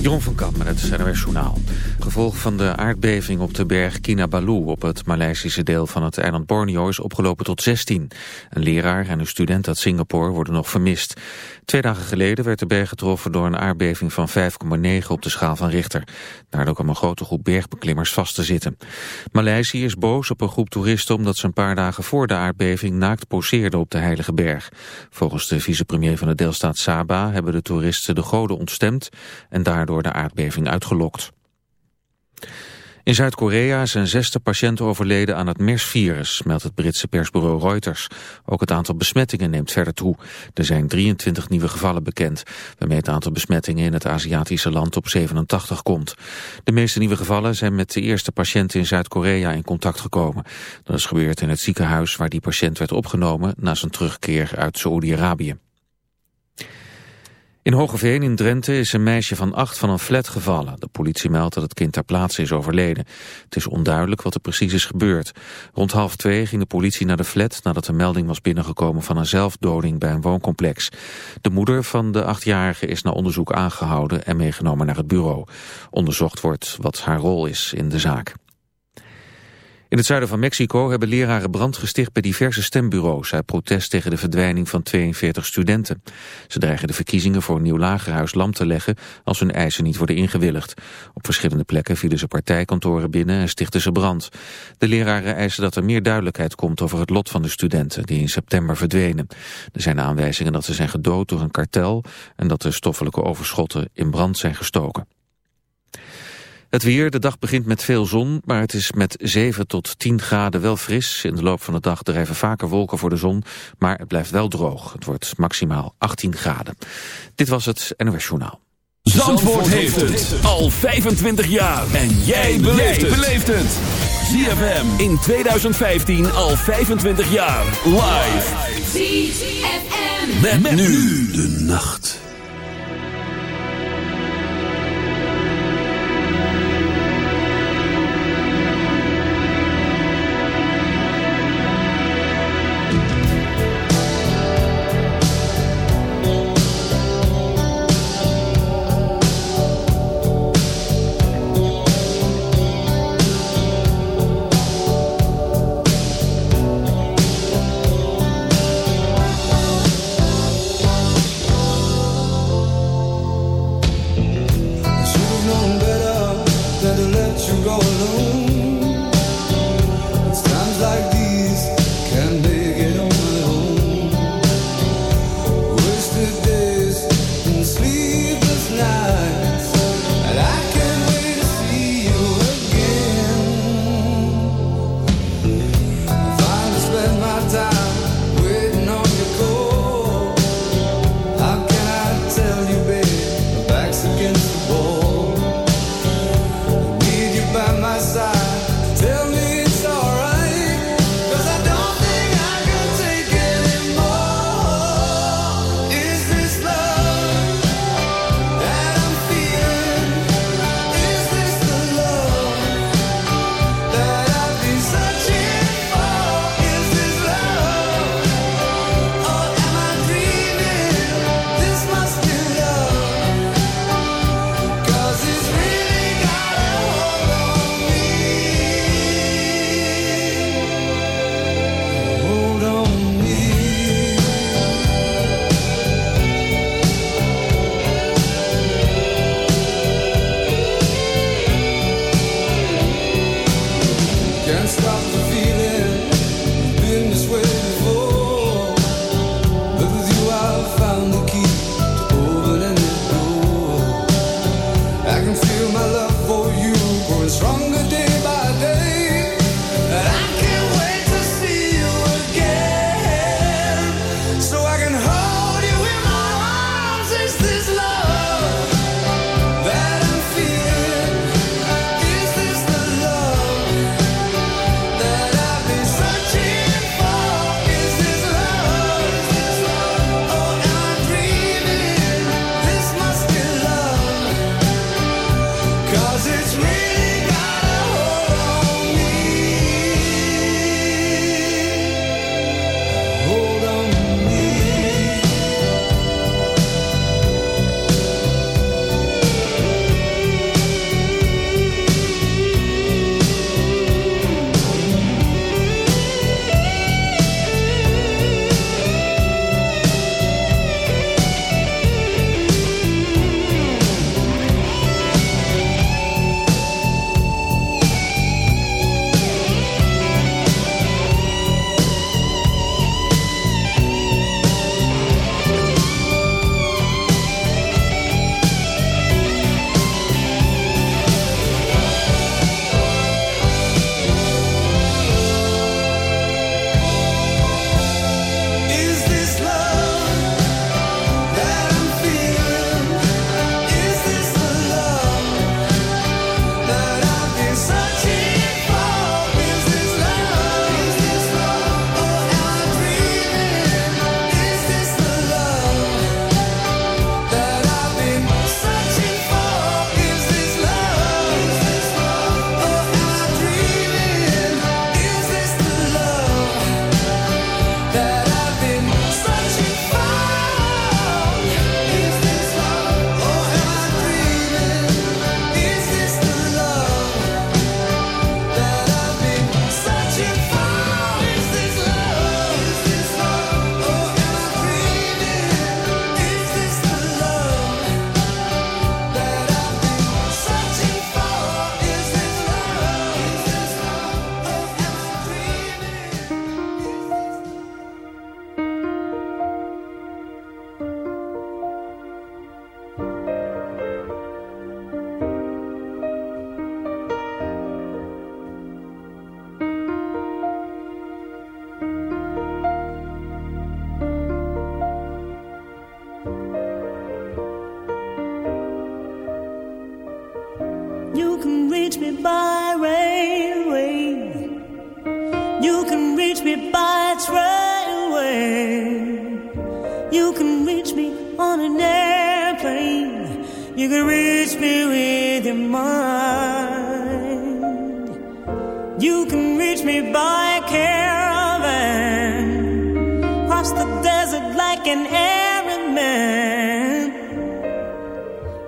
Jeroen van Kamp het NRS Journaal. Gevolg van de aardbeving op de berg Kinabalu op het Maleisische deel van het eiland Borneo is opgelopen tot 16. Een leraar en een student uit Singapore worden nog vermist. Twee dagen geleden werd de berg getroffen door een aardbeving van 5,9 op de schaal van Richter. Daardoor kwam een grote groep bergbeklimmers vast te zitten. Maleisië is boos op een groep toeristen omdat ze een paar dagen voor de aardbeving naakt poseerden op de Heilige Berg. Volgens de vicepremier van de deelstaat Sabah hebben de toeristen de goden ontstemd en daardoor de aardbeving uitgelokt. In Zuid-Korea zijn zesde patiënten overleden aan het MERS-virus, meldt het Britse persbureau Reuters. Ook het aantal besmettingen neemt verder toe. Er zijn 23 nieuwe gevallen bekend, waarmee het aantal besmettingen in het Aziatische land op 87 komt. De meeste nieuwe gevallen zijn met de eerste patiënten in Zuid-Korea in contact gekomen. Dat is gebeurd in het ziekenhuis waar die patiënt werd opgenomen na zijn terugkeer uit Saoedi-Arabië. In Hogeveen in Drenthe is een meisje van acht van een flat gevallen. De politie meldt dat het kind ter plaatse is overleden. Het is onduidelijk wat er precies is gebeurd. Rond half twee ging de politie naar de flat nadat een melding was binnengekomen van een zelfdoding bij een wooncomplex. De moeder van de achtjarige is na onderzoek aangehouden en meegenomen naar het bureau. Onderzocht wordt wat haar rol is in de zaak. In het zuiden van Mexico hebben leraren brand gesticht bij diverse stembureaus... uit protest tegen de verdwijning van 42 studenten. Ze dreigen de verkiezingen voor een nieuw lagerhuis lam te leggen... als hun eisen niet worden ingewilligd. Op verschillende plekken vielen ze partijkantoren binnen en stichten ze brand. De leraren eisen dat er meer duidelijkheid komt over het lot van de studenten... die in september verdwenen. Er zijn aanwijzingen dat ze zijn gedood door een kartel... en dat de stoffelijke overschotten in brand zijn gestoken. Het weer, de dag begint met veel zon, maar het is met 7 tot 10 graden wel fris. In de loop van de dag drijven vaker wolken voor de zon, maar het blijft wel droog. Het wordt maximaal 18 graden. Dit was het NOS Journaal. Zandvoort, heeft het al 25 jaar. En jij beleeft het. ZFM in 2015 al 25 jaar. Live. ZFM. met nu de nacht.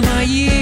my years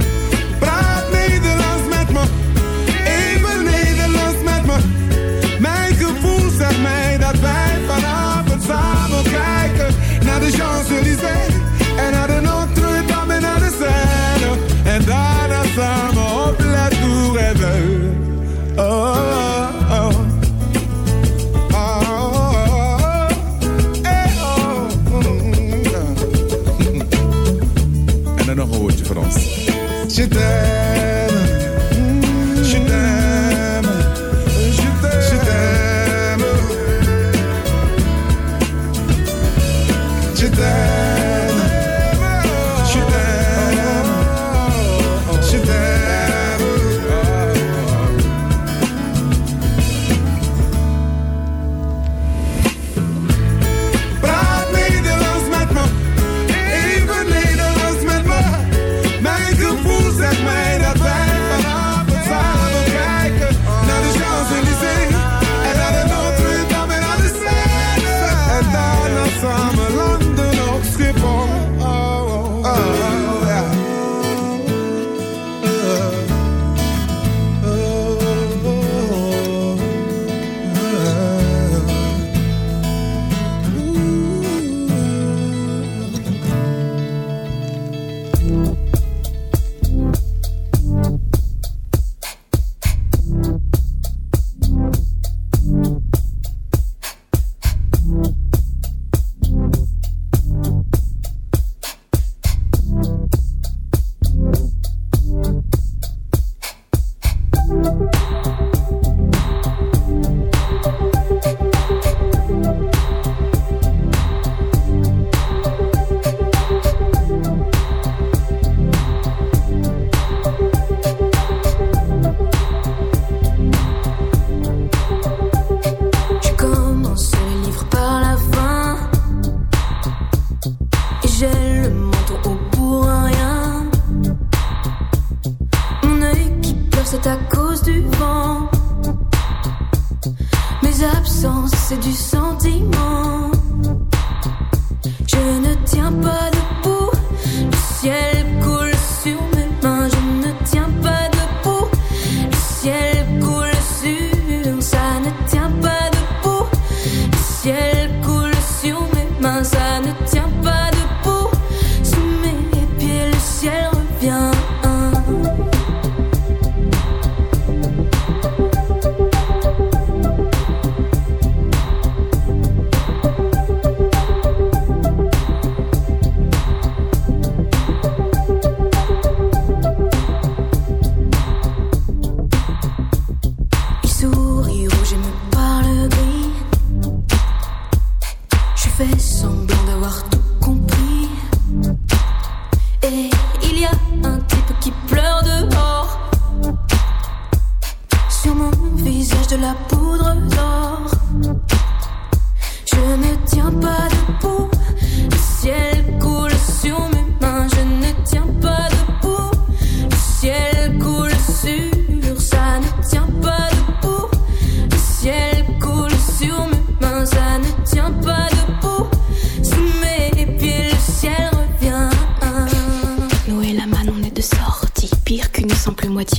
y a un type qui pleure dehors. Sur mon visage de la poudre d'or.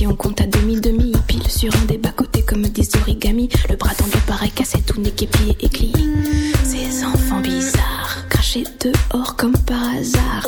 on compte à demi-demi. Pile sur un des bas-côtés comme des origamis. Le bras tendu pareil cassé, tout n'est qu'épié et plié. Ces enfants bizarres, crachés dehors comme par hasard.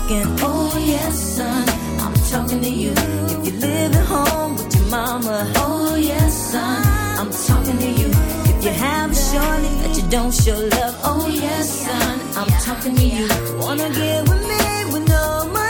talking. Oh yes, son, I'm talking to you. If you're living home with your mama. Oh yes, son, I'm talking to you. If you have a shorty that you don't show love. Oh yes, son, I'm talking to you. Wanna get with me with no money.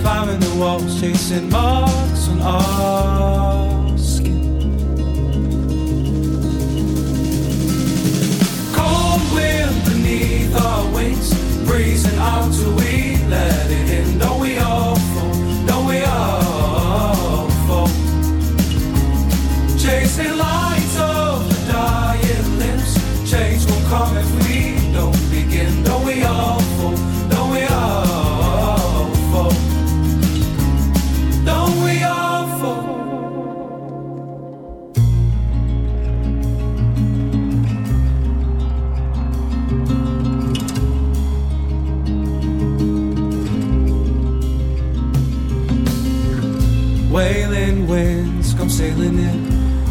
climbing the walls, chasing marks on our skin. Cold wind beneath our wings, breezing out till we let it in.